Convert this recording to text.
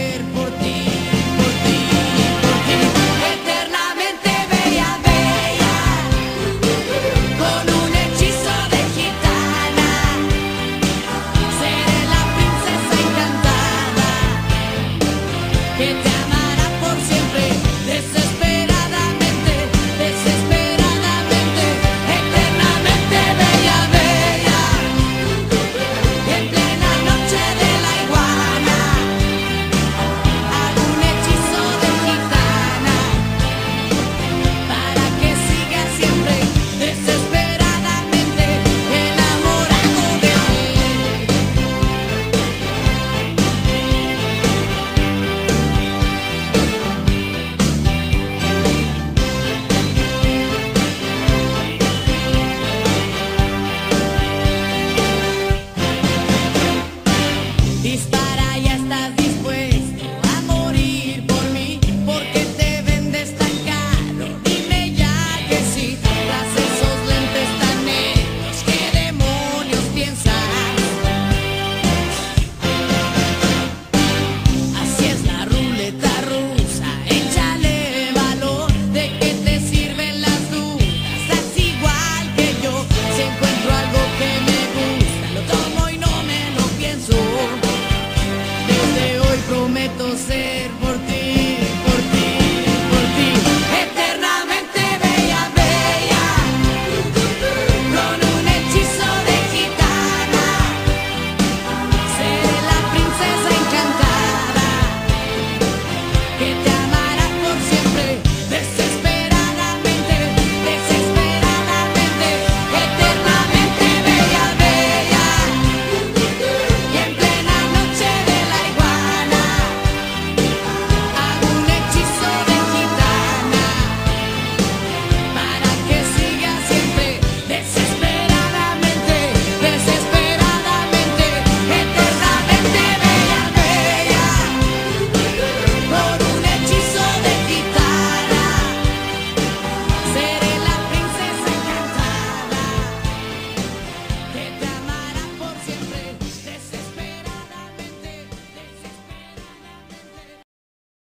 morir por